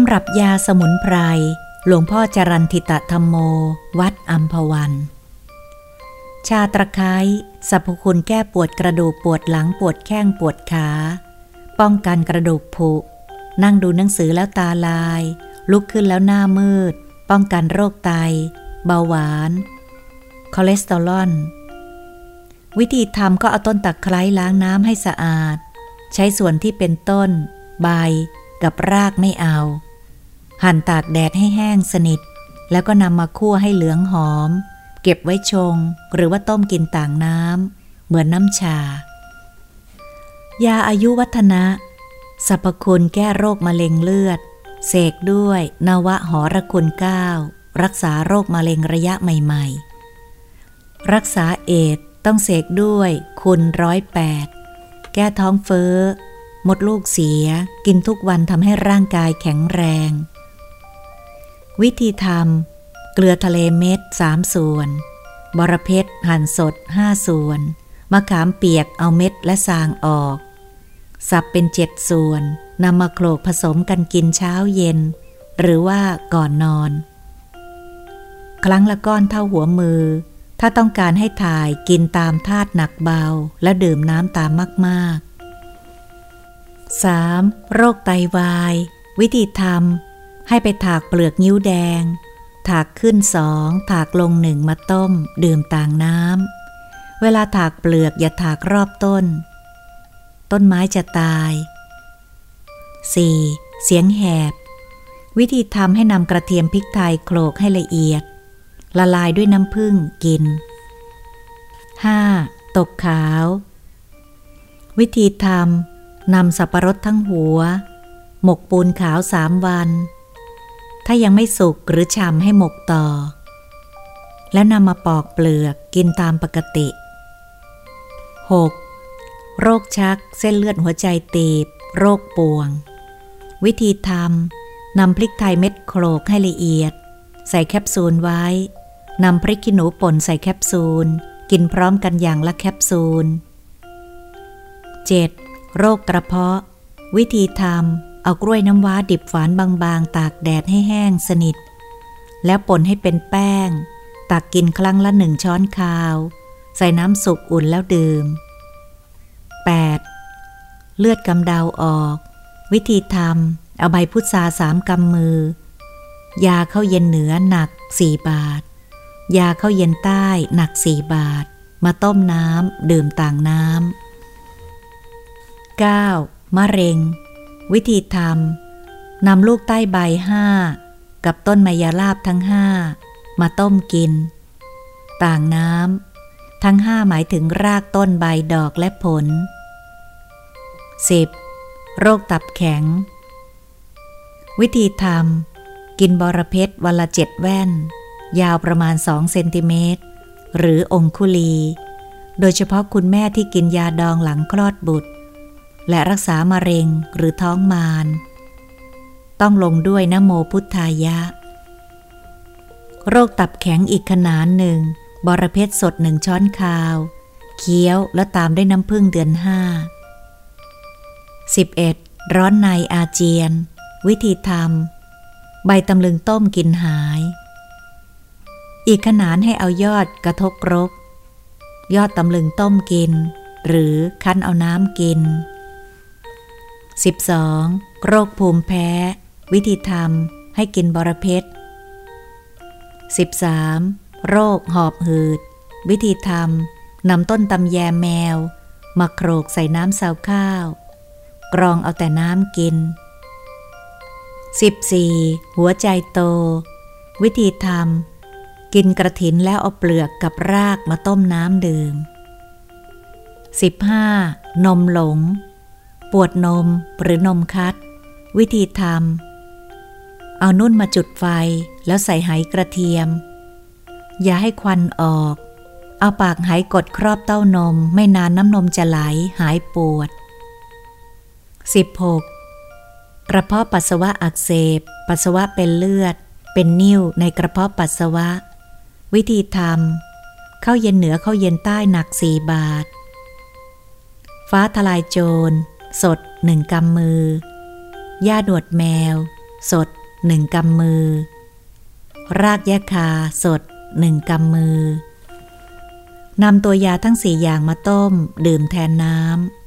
ำรับยาสมุนไพร หลวงพ่อจรันทิตธรรมโม วัดอัมพวัน ชาตะไคร้สรรพคุณแก้ปวดกระดูกปวดหลังปวดแข้งปวดขา ป้องกันกระดูกผุ นั่งดูหนังสือแล้วตาลาย ลุกขึ้นแล้วหน้ามืด ป้องกันโรคไต เบาหวาน คอเลสเตอรอล วิธีทำก็เอาต้นตะไคร้ล้างน้ำให้สะอาด ใช้ส่วนที่เป็นต้น ใบ กับรากไม่เอา หั่นตากแดดให้แห้งสนิท แล้วก็นำมาคั่วให้เหลืองหอม เก็บไว้ชง หรือว่าต้มกินต่างน้ำเหมือนน้ำชา ยาอายุวัฒนะสรรพคุณแก้โรคมะเร็งเลือด เสกด้วย นวะหอระคุณเก้ารักษาโรคมะเร็งระยะใหม่ ๆ รักษาเอดต้องเสกด้วย คุณร้อยแปดแก้ท้องเฟ้อ มดลูกเสีย กินทุกวันทำให้ร่างกายแข็งแรง วิธีทำเกลือทะเลเม็ดสามส่วน บรเพชรหั่นสดห้าส่วน มะขามเปียกเอาเม็ดและสางออก สับเป็นเจ็ดส่วนนำมาโขลกผสมกันกินเช้าเย็น หรือว่าก่อนนอน ครั้งละก้อนเท่าหัวมือ ถ้าต้องการให้ถ่ายกินตามธาตุหนักเบาและดื่มน้ำตามมากๆ 3. โรคไตาวาย วิธีทำให้ไปถากเปลือกนิ้วแดง ถากขึ้นสองถากลงหนึ่งมาต้ม ดื่มต่างน้ำ เวลาถากเปลือกอย่าถากรอบต้น ต้นไม้จะตาย 4. เสียงแหบ วิธีทำให้นำกระเทียมพริกไทยโขลกให้ละเอียด ละลายด้วยน้ำผึ้งกิน 5. ตกขาว วิธีทำ นำสับปะรดทั้งหัว หมกปูนขาวสามวัน ถ้ายังไม่สุกหรือฉ่ำให้หมกต่อ แล้วนำมาปอกเปลือกกินตามปกติ 6. โรคชักเส้นเลือดหัวใจตีบ โรคป่วง วิธีทำนำพริกไทยเม็ดโขลกให้ละเอียด ใส่แคปซูลไว้ นำพริกขี้หนูป่นใส่แคปซูล กินพร้อมกันอย่างละแคปซูล 7. โรคกระเพาะ วิธีทำเอากล้วยน้ำว้าดิบฝานบางๆ ตากแดดให้แห้งสนิท แล้วป่นให้เป็นแป้ง ตักกินครั้งละหนึ่งช้อนคาว ใส่น้ำสุกอุ่นแล้วดื่ม 8. เลือดกำเดาออก วิธีทำเอาใบพุทราสามกำมือ ยาเข้าเย็นเหนือหนักสี่บาท ยาเข้าเย็นใต้หนักสี่บาท มาต้มน้ำดื่มต่างน้ำ 9. มะเร็ง วิธีทำนำลูกใต้ใบห้ากับต้นมายาลาบทั้งห้ามาต้มกิน ต่างน้ำทั้งห้าหมายถึงรากต้นใบดอกและผล 10. โรคตับแข็ง วิธีทำกินบอระเพ็ดวันละเจ็ดแว่น ยาวประมาณสองเซนติเมตรหรือองคุลี โดยเฉพาะคุณแม่ที่กินยาดองหลังคลอดบุตร และรักษามะเร็งหรือท้องมาร ต้องลงด้วยนโมพุทธายะ โรคตับแข็งอีกขนาดหนึ่ง บรเพชรสดหนึ่งช้อนคาว เคี้ยวแล้วตามด้วยน้ำผึ้งเดือนห้า 11. ร้อนในอาเจียน วิธีทำใบตำลึงต้มกินหาย อีกขนานให้เอายอดกระทกรก ยอดตำลึงต้มกิน หรือคั้นเอาน้ำกิน 12. โรคภูมิแพ้ วิธีทำให้กินบรเพชร 13. โรคหอบหืด วิธีทำนำต้นตำแยแมว มาโครกใส่น้ำซาวข้าว กรองเอาแต่น้ำกิน 14. หัวใจโต วิธีทำกินกระถินแล้วเอาเปลือกกับรากมาต้มน้ำดื่ม 15. นมหลง ปวดนมหรือนมคัด วิธีทำเอานุ่นมาจุดไฟแล้วใส่ไหกระเทียม อย่าให้ควันออก เอาปากไหกดครอบเต้านม ไม่นานน้ำนมจะไหลหายปวด 16. กระเพาะปัสสาวะอักเสบ ปัสสาวะเป็นเลือด เป็นนิ่วในกระเพาะปัสสาวะ วิธีทำเข้าเย็นเหนือเข้าเย็นใต้หนักสี่บาท ฟ้าทลายโจร สดหนึ่งกำมือ หญ้าดวดแมว สดหนึ่งกำมือ รากยะคาสดหนึ่งกำมือนำตัวยาทั้งสี่อย่างมาต้ม ดื่มแทนน้ำ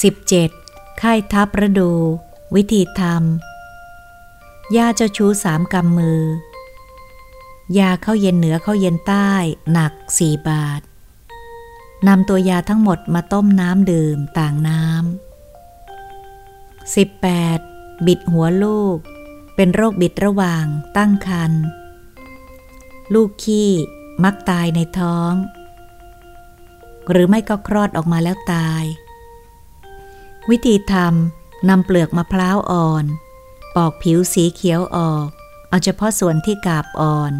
17. ไข้ทับระดู วิธีทำยาเจ้าชู้สามกำมือ ยาเข้าเย็นเหนือเข้าเย็นใต้ หนักสี่บาท นำตัวยาทั้งหมดมาต้มน้ำดื่มต่างน้ำ 18. บิดหัวลูก เป็นโรคบิดระหว่างตั้งครรภ์ลูกขี้มักตายในท้อง หรือไม่ก็คลอดออกมาแล้วตาย วิธีทำนำเปลือกมะพร้าวอ่อน ปอกผิวสีเขียวออก เอาเฉพาะส่วนที่กาบอ่อน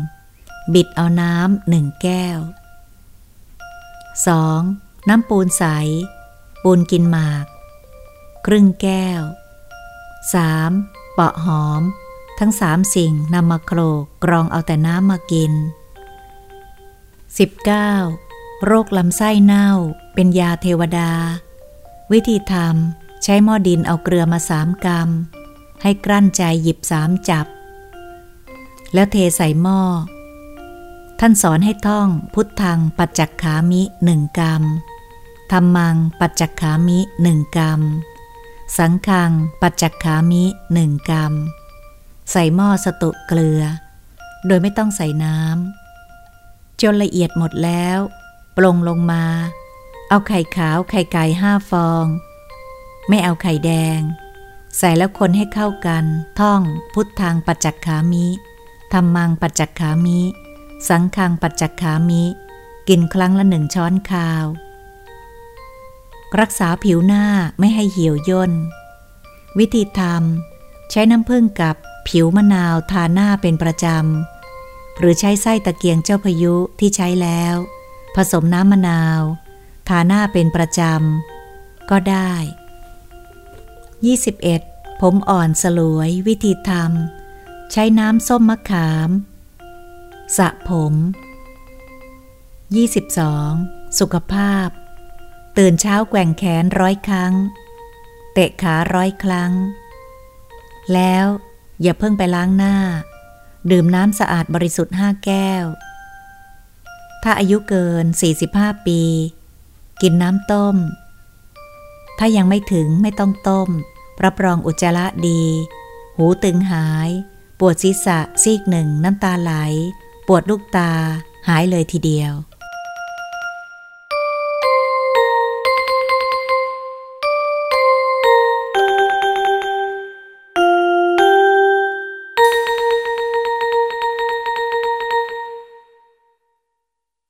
บิดเอาน้ำหนึ่งแก้ว 2. น้ำปูนใส ปูนกินหมาก ครึ่งแก้ว 3. เปาะหอม ทั้งสามสิ่งนำมาโครกกรองเอาแต่น้ำมากิน 19. โรคลำไส้เน่า เป็นยาเทวดา วิธีทำใช้หม้อดินเอาเกลือมาสามกรัมให้กลั้นใจหยิบสามจับ แล้วเทใส่หม้อ ท่านสอนให้ท่องพุทธังปัจจักขามิหนึ่งกรัมธรรมังปัจจักขามิหนึ่งกรัมสังฆังปัจจักขามิหนึ่งกรัมใส่หม้อสตุเกลือ โดยไม่ต้องใส่น้ำจนละเอียดหมดแล้วปลงลงมา เอาไข่ขาวไข่ไก่ห้าฟอง ไม่เอาไข่แดง ใส่แล้วคนให้เข้ากัน ท่องพุทธังปัจจักขามิธรรมังปัจจักขามิ สังฆังปัจจักขามิ กินครั้งละหนึ่งช้อนคาว รักษาผิวหน้าไม่ให้เหี่ยวย่น วิธีทำใช้น้ำผึ้งกับผิวมะนาวทาหน้าเป็นประจำ หรือใช้ไส้ตะเกียงเจ้าพายุที่ใช้แล้ว ผสมน้ำมะนาว ทาหน้าเป็นประจำ ก็ได้ 21. ผมอ่อนสลวย วิธีทำใช้น้ำส้มมะขาม สระผม 22. สุขภาพ ตื่นเช้าแกว่งแขนร้อยครั้ง เตะขาร้อยครั้ง แล้วอย่าเพิ่งไปล้างหน้า ดื่มน้ำสะอาดบริสุทธิ์ห้าแก้ว ถ้าอายุเกิน 45 ปี กินน้ำต้ม ถ้ายังไม่ถึงไม่ต้องต้ม รับรองอุจจาระดี หูตึงหาย ปวดศีรษะซีกหนึ่งน้ำตาไหล ปวดลูกตาหายเลยทีเดียว